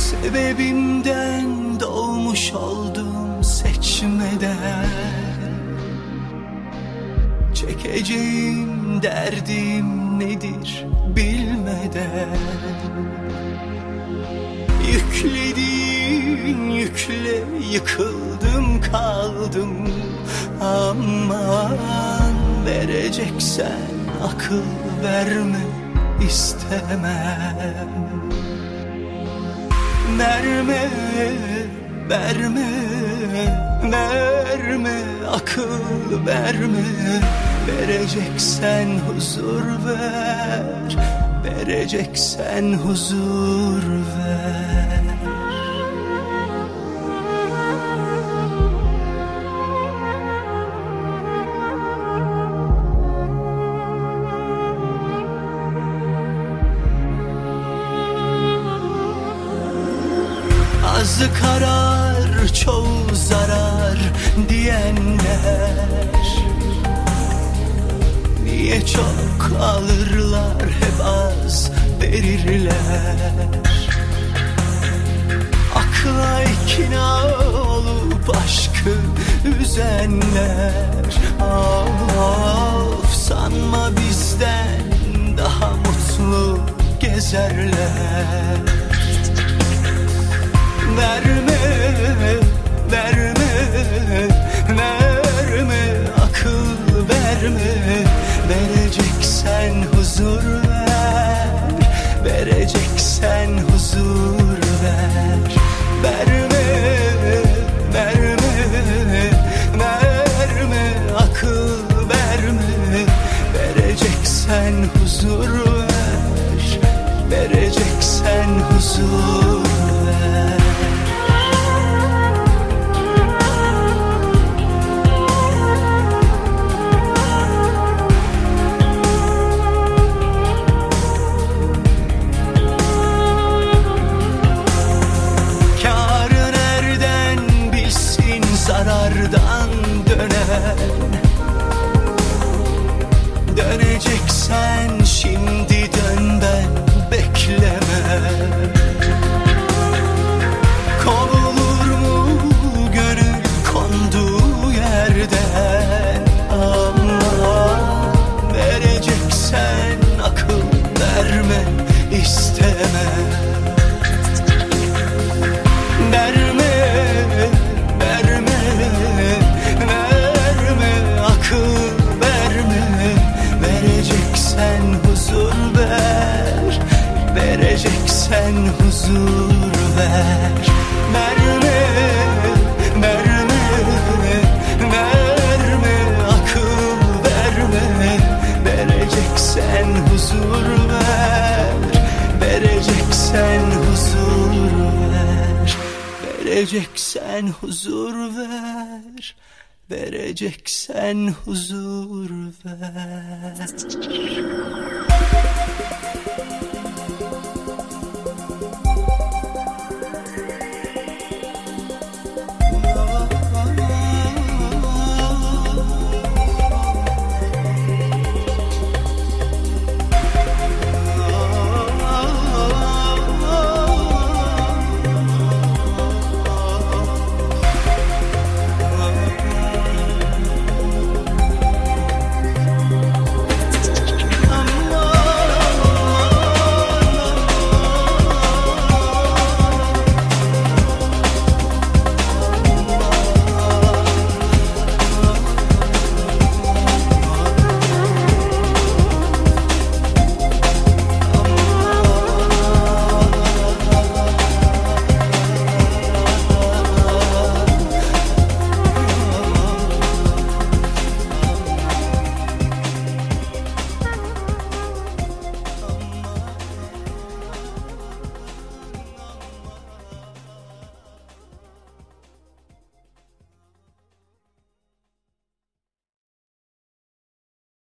Sebebimden doğmuş oldum seçmeden. Çekeceğim derdim nedir bilmeden. Yükledin yükle yıkıldım kaldım. Aman vereceksen akıl verme istemem Verme, verme, verme akıl verme. Vereceksen huzur ver, vereceksen huzur Az karar çoğu zarar diyenler. Niye çok alırlar hep az verirler? Akla ikna olup aşkı üzenler. Of sanma bizden daha mutlu gezerler vereceksen huzur ver. Verme, verme, verme akıl verme Vereceksen huzur ver, vereceksen huzur zarardan döner Döneceksen şimdi dön ben bekleme. Kovulur mu gönül konduğu yerden? Ama vereceksen akıl verme istemem vereceksen huzur ver. Verme, verme, verme akıl verme. Vereceksen huzur ver, vereceksen huzur ver. Vereceksen huzur ver. Vereceksen huzur ver